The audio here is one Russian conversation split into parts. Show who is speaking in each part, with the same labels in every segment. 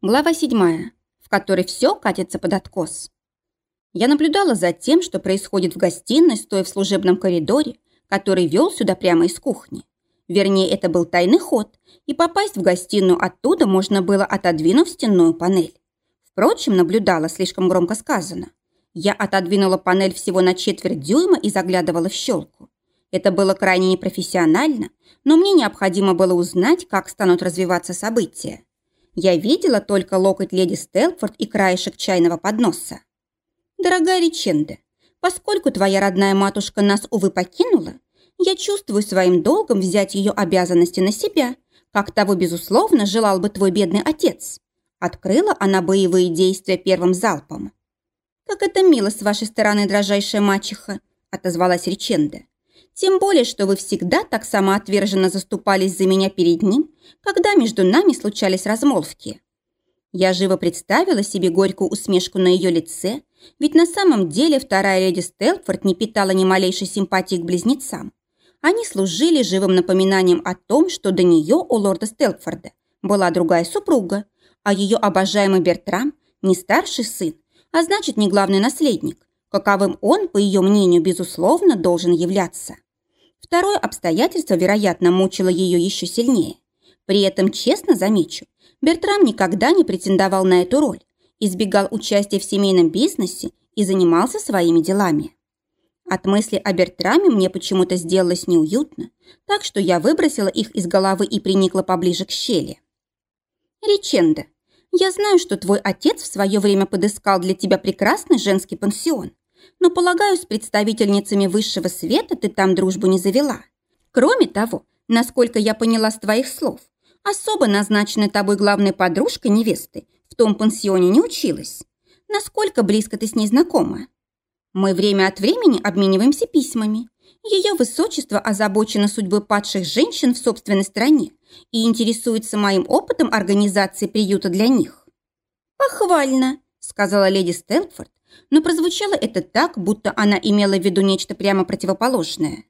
Speaker 1: Глава 7, в которой все катится под откос. Я наблюдала за тем, что происходит в гостиной, стоя в служебном коридоре, который вел сюда прямо из кухни. Вернее, это был тайный ход, и попасть в гостиную оттуда можно было, отодвинув стенную панель. Впрочем, наблюдала слишком громко сказано. Я отодвинула панель всего на четверть дюйма и заглядывала в щелку. Это было крайне непрофессионально, но мне необходимо было узнать, как станут развиваться события. Я видела только локоть леди Стелфорд и краешек чайного подноса. «Дорогая Риченде, поскольку твоя родная матушка нас, увы, покинула, я чувствую своим долгом взять ее обязанности на себя, как того, безусловно, желал бы твой бедный отец». Открыла она боевые действия первым залпом. «Как это мило с вашей стороны, дрожайшая мачеха», отозвалась Риченде. Тем более, что вы всегда так самоотверженно заступались за меня перед ним, когда между нами случались размолвки. Я живо представила себе горькую усмешку на ее лице, ведь на самом деле вторая леди Стелфорд не питала ни малейшей симпатии к близнецам. Они служили живым напоминанием о том, что до нее у лорда Стелфорда была другая супруга, а ее обожаемый Бертрам не старший сын, а значит не главный наследник, каковым он, по ее мнению, безусловно, должен являться. Второе обстоятельство, вероятно, мучило ее еще сильнее. При этом, честно замечу, Бертрам никогда не претендовал на эту роль, избегал участия в семейном бизнесе и занимался своими делами. От мысли о Бертраме мне почему-то сделалось неуютно, так что я выбросила их из головы и приникла поближе к щели. «Риченда, я знаю, что твой отец в свое время подыскал для тебя прекрасный женский пансион но, полагаю, с представительницами высшего света ты там дружбу не завела. Кроме того, насколько я поняла с твоих слов, особо назначенная тобой главной подружкой невесты в том пансионе не училась. Насколько близко ты с ней знакома? Мы время от времени обмениваемся письмами. Ее высочество озабочено судьбой падших женщин в собственной стране и интересуется моим опытом организации приюта для них. «Похвально», — сказала леди Стелфорд, но прозвучало это так, будто она имела в виду нечто прямо противоположное.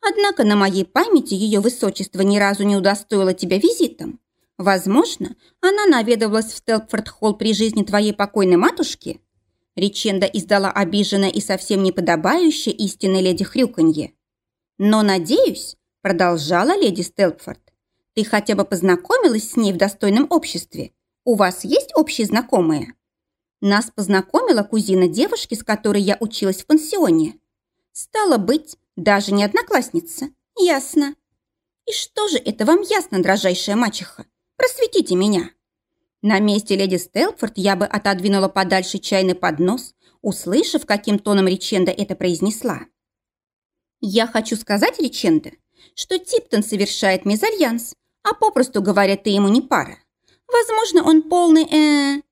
Speaker 1: Однако на моей памяти ее высочество ни разу не удостоило тебя визитом. Возможно, она наведывалась в Стелпфорд-холл при жизни твоей покойной матушки. Риченда издала обиженное и совсем неподобающее истинной леди хрюканье. Но, надеюсь, продолжала леди Стелпфорд, ты хотя бы познакомилась с ней в достойном обществе. У вас есть общие знакомые? Нас познакомила кузина девушки, с которой я училась в пансионе. Стало быть, даже не одноклассница. Ясно. И что же это вам ясно, дрожайшая мачеха? Просветите меня. На месте леди Стелфорд я бы отодвинула подальше чайный поднос, услышав, каким тоном Риченда это произнесла. Я хочу сказать, Риченда, что Типтон совершает мезальянс, а попросту говоря, ты ему не пара. Возможно, он полный, э,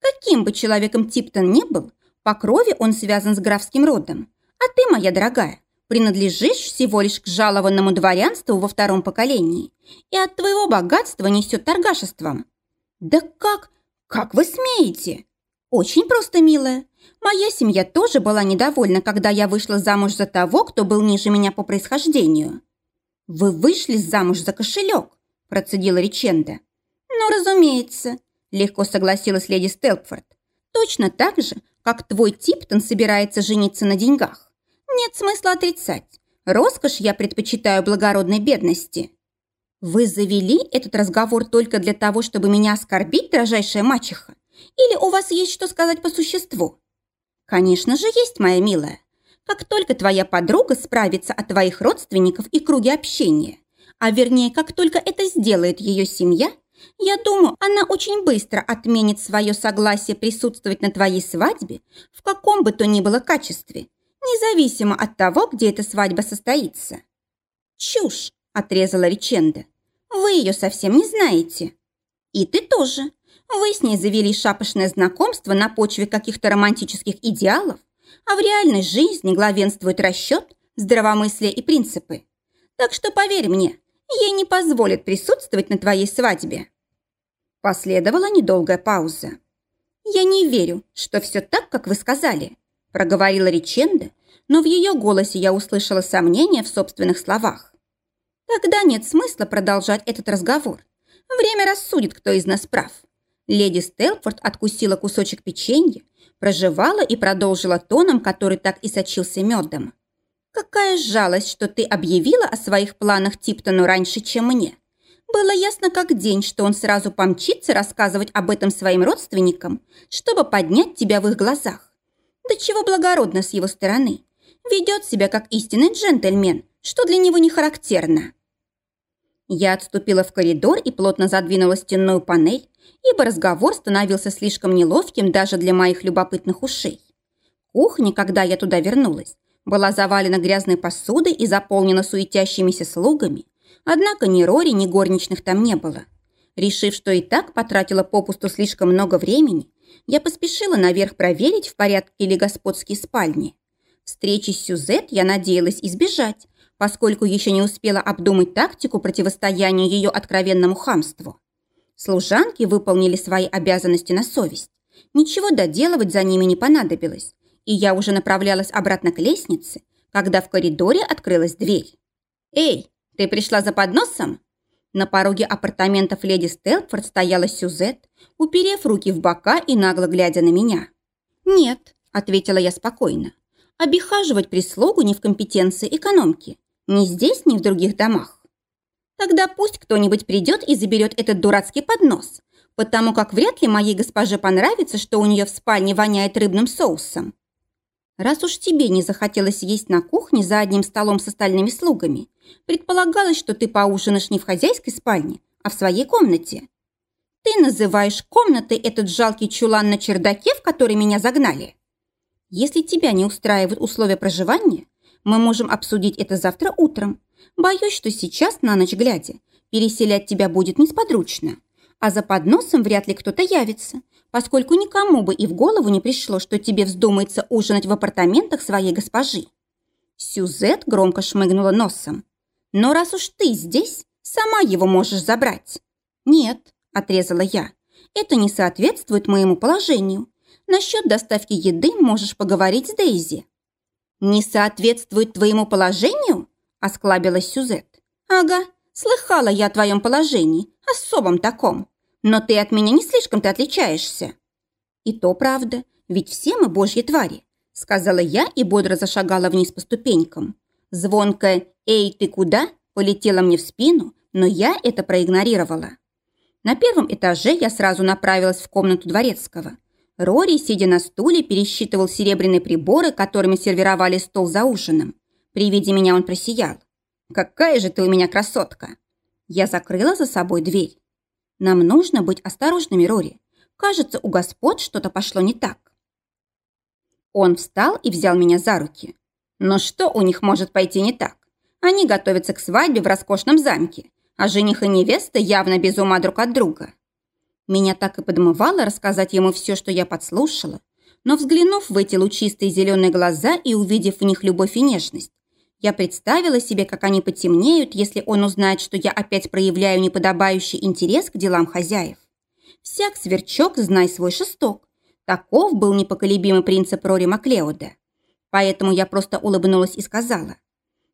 Speaker 1: Каким бы человеком Типтон ни был, по крови он связан с графским родом. А ты, моя дорогая, принадлежишь всего лишь к жалованному дворянству во втором поколении, и от твоего богатства несет торгашеством. Да как? Как вы смеете? Очень просто, милая. Моя семья тоже была недовольна, когда я вышла замуж за того, кто был ниже меня по происхождению. Вы вышли замуж за кошелек, процедила Риченда. Ну, разумеется, Легко согласилась леди Стелпфорд. Точно так же, как твой Типтон собирается жениться на деньгах. Нет смысла отрицать. Роскошь я предпочитаю благородной бедности. Вы завели этот разговор только для того, чтобы меня оскорбить, дрожайшая мачеха? Или у вас есть что сказать по существу? Конечно же, есть, моя милая. Как только твоя подруга справится от твоих родственников и круге общения, а вернее, как только это сделает ее семья – я думаю, она очень быстро отменит свое согласие присутствовать на твоей свадьбе в каком бы то ни было качестве, независимо от того, где эта свадьба состоится. Чушь, отрезала Риченда. Вы ее совсем не знаете. И ты тоже. Вы с ней завели шапошное знакомство на почве каких-то романтических идеалов, а в реальной жизни главенствует расчет, здравомыслие и принципы. Так что поверь мне, ей не позволят присутствовать на твоей свадьбе. Последовала недолгая пауза. «Я не верю, что все так, как вы сказали», проговорила Риченда, но в ее голосе я услышала сомнение в собственных словах. «Тогда нет смысла продолжать этот разговор. Время рассудит, кто из нас прав. Леди Стелфорд откусила кусочек печенья, прожевала и продолжила тоном, который так и сочился медом. «Какая жалость, что ты объявила о своих планах Типтону раньше, чем мне. Было ясно как день, что он сразу помчится рассказывать об этом своим родственникам, чтобы поднять тебя в их глазах. Да чего благородно с его стороны. Ведет себя как истинный джентльмен, что для него не характерно». Я отступила в коридор и плотно задвинула стенную панель, ибо разговор становился слишком неловким даже для моих любопытных ушей. Кухня, когда я туда вернулась, была завалена грязной посудой и заполнена суетящимися слугами, однако ни Рори, ни горничных там не было. Решив, что и так потратила попусту слишком много времени, я поспешила наверх проверить, в порядке ли господские спальни. Встречи с Сюзет я надеялась избежать, поскольку еще не успела обдумать тактику противостояния ее откровенному хамству. Служанки выполнили свои обязанности на совесть. Ничего доделывать за ними не понадобилось, и я уже направлялась обратно к лестнице, когда в коридоре открылась дверь. «Эй, ты пришла за подносом?» На пороге апартаментов леди Стелфорд стояла Сюзет, уперев руки в бока и нагло глядя на меня. «Нет», — ответила я спокойно, — «обихаживать прислугу не в компетенции экономки, ни здесь, ни в других домах. Тогда пусть кто-нибудь придет и заберет этот дурацкий поднос, потому как вряд ли моей госпоже понравится, что у нее в спальне воняет рыбным соусом. Раз уж тебе не захотелось есть на кухне за одним столом с остальными слугами, предполагалось, что ты поужинаешь не в хозяйской спальне, а в своей комнате. Ты называешь комнатой этот жалкий чулан на чердаке, в который меня загнали? Если тебя не устраивают условия проживания, мы можем обсудить это завтра утром, Боюсь, что сейчас, на ночь глядя, переселять тебя будет несподручно. А за подносом вряд ли кто-то явится, поскольку никому бы и в голову не пришло, что тебе вздумается ужинать в апартаментах своей госпожи. Сюзет громко шмыгнула носом. «Но раз уж ты здесь, сама его можешь забрать». «Нет», – отрезала я, – «это не соответствует моему положению. Насчет доставки еды можешь поговорить с Дейзи». «Не соответствует твоему положению?» – осклабилась Сюзет. «Ага, слыхала я о твоем положении, особом таком. Но ты от меня не слишком-то отличаешься». «И то правда, ведь все мы божьи твари», – сказала я и бодро зашагала вниз по ступенькам. Звонкая «Эй, ты куда?» полетела мне в спину, но я это проигнорировала. На первом этаже я сразу направилась в комнату дворецкого. Рори, сидя на стуле, пересчитывал серебряные приборы, которыми сервировали стол за ужином. При виде меня он просиял. «Какая же ты у меня красотка!» Я закрыла за собой дверь. «Нам нужно быть осторожными, Рори. Кажется, у господ что-то пошло не так». Он встал и взял меня за руки. «Но что у них может пойти не так? Они готовятся к свадьбе в роскошном замке, а жених и невеста явно без ума друг от друга». Меня так и подмывало рассказать ему все, что я подслушала, но взглянув в эти лучистые зеленые глаза и увидев в них любовь и нежность, я представила себе, как они потемнеют, если он узнает, что я опять проявляю неподобающий интерес к делам хозяев. Всяк сверчок, знай свой шесток. Таков был непоколебимый принцип Рори Маклеода. Поэтому я просто улыбнулась и сказала.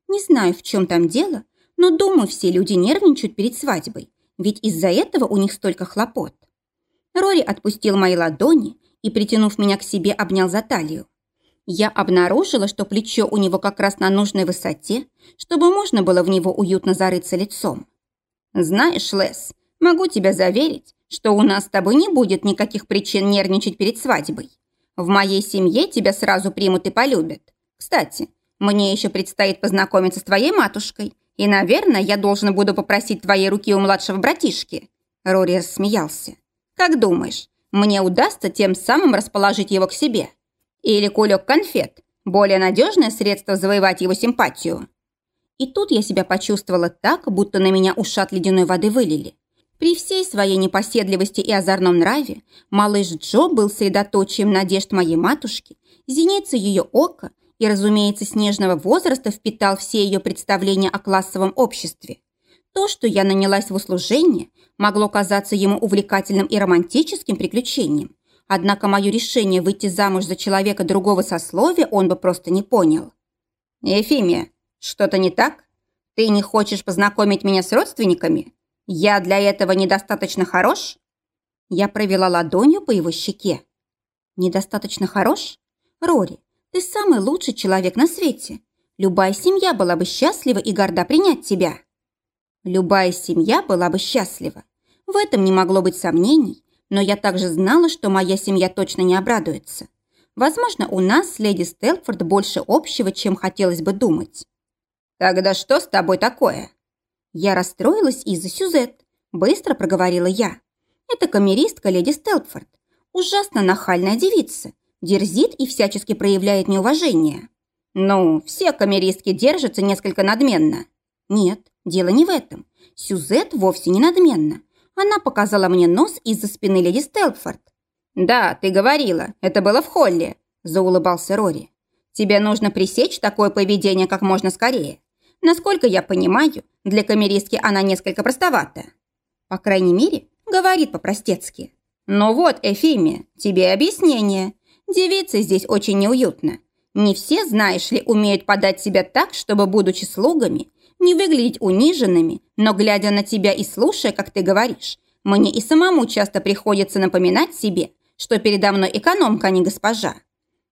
Speaker 1: Не знаю, в чем там дело, но думаю, все люди нервничают перед свадьбой, ведь из-за этого у них столько хлопот. Рори отпустил мои ладони и, притянув меня к себе, обнял за талию. Я обнаружила, что плечо у него как раз на нужной высоте, чтобы можно было в него уютно зарыться лицом. «Знаешь, Лес, могу тебя заверить, что у нас с тобой не будет никаких причин нервничать перед свадьбой. В моей семье тебя сразу примут и полюбят. Кстати, мне еще предстоит познакомиться с твоей матушкой, и, наверное, я должен буду попросить твоей руки у младшего братишки». Рори рассмеялся. «Как думаешь, мне удастся тем самым расположить его к себе?» Или кулек конфет – более надежное средство завоевать его симпатию. И тут я себя почувствовала так, будто на меня ушат ледяной воды вылили. При всей своей непоседливости и озорном нраве малыш Джо был средоточием надежд моей матушки, зеницей ее ока и, разумеется, с нежного возраста впитал все ее представления о классовом обществе. То, что я нанялась в услужение, могло казаться ему увлекательным и романтическим приключением, Однако мое решение выйти замуж за человека другого сословия он бы просто не понял. «Ефимия, что-то не так? Ты не хочешь познакомить меня с родственниками? Я для этого недостаточно хорош?» Я провела ладонью по его щеке. Недостаточно хорош? Рори, ты самый лучший человек на свете. Любая семья была бы счастлива и горда принять тебя. Любая семья была бы счастлива. В этом не могло быть сомнений, но я также знала, что моя семья точно не обрадуется. Возможно, у нас с леди Стелфорд больше общего, чем хотелось бы думать. «Тогда что с тобой такое?» Я расстроилась из-за Сюзет. Быстро проговорила я. Это камеристка леди Стелфорд. Ужасно нахальная девица. Дерзит и всячески проявляет неуважение. Ну, все камеристки держатся несколько надменно. Нет, дело не в этом. Сюзет вовсе не надменна. Она показала мне нос из-за спины леди Стелфорд. «Да, ты говорила, это было в холле», – заулыбался Рори. «Тебе нужно пресечь такое поведение как можно скорее. Насколько я понимаю, для камеристки она несколько простовата. По крайней мере, говорит по-простецки. Ну вот, Эфимия, тебе объяснение. Девице здесь очень неуютно. Не все, знаешь ли, умеют подать себя так, чтобы, будучи слугами, не выглядеть униженными, но глядя на тебя и слушая, как ты говоришь, мне и самому часто приходится напоминать себе, что передо мной экономка, а не госпожа.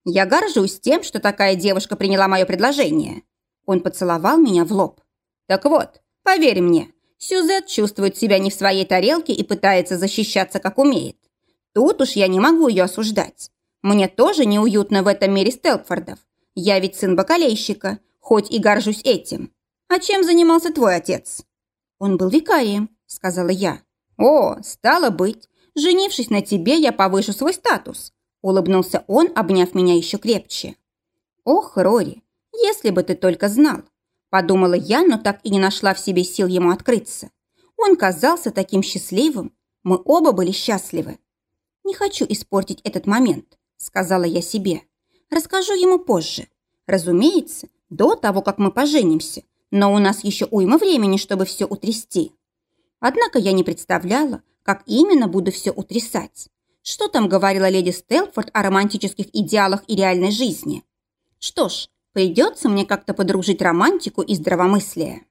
Speaker 1: Я горжусь тем, что такая девушка приняла мое предложение. Он поцеловал меня в лоб. Так вот, поверь мне, Сюзет чувствует себя не в своей тарелке и пытается защищаться, как умеет. Тут уж я не могу ее осуждать. Мне тоже неуютно в этом мире Стелпфордов. Я ведь сын бакалейщика, хоть и горжусь этим. А чем занимался твой отец? Он был викарием, сказала я. О, стало быть, женившись на тебе, я повышу свой статус. Улыбнулся он, обняв меня еще крепче. Ох, Рори, если бы ты только знал. Подумала я, но так и не нашла в себе сил ему открыться. Он казался таким счастливым. Мы оба были счастливы. «Не хочу испортить этот момент», — сказала я себе. «Расскажу ему позже. Разумеется, до того, как мы поженимся. Но у нас еще уйма времени, чтобы все утрясти». Однако я не представляла, как именно буду все утрясать. Что там говорила леди Стелфорд о романтических идеалах и реальной жизни? Что ж, Придется мне как-то подружить романтику и здравомыслие.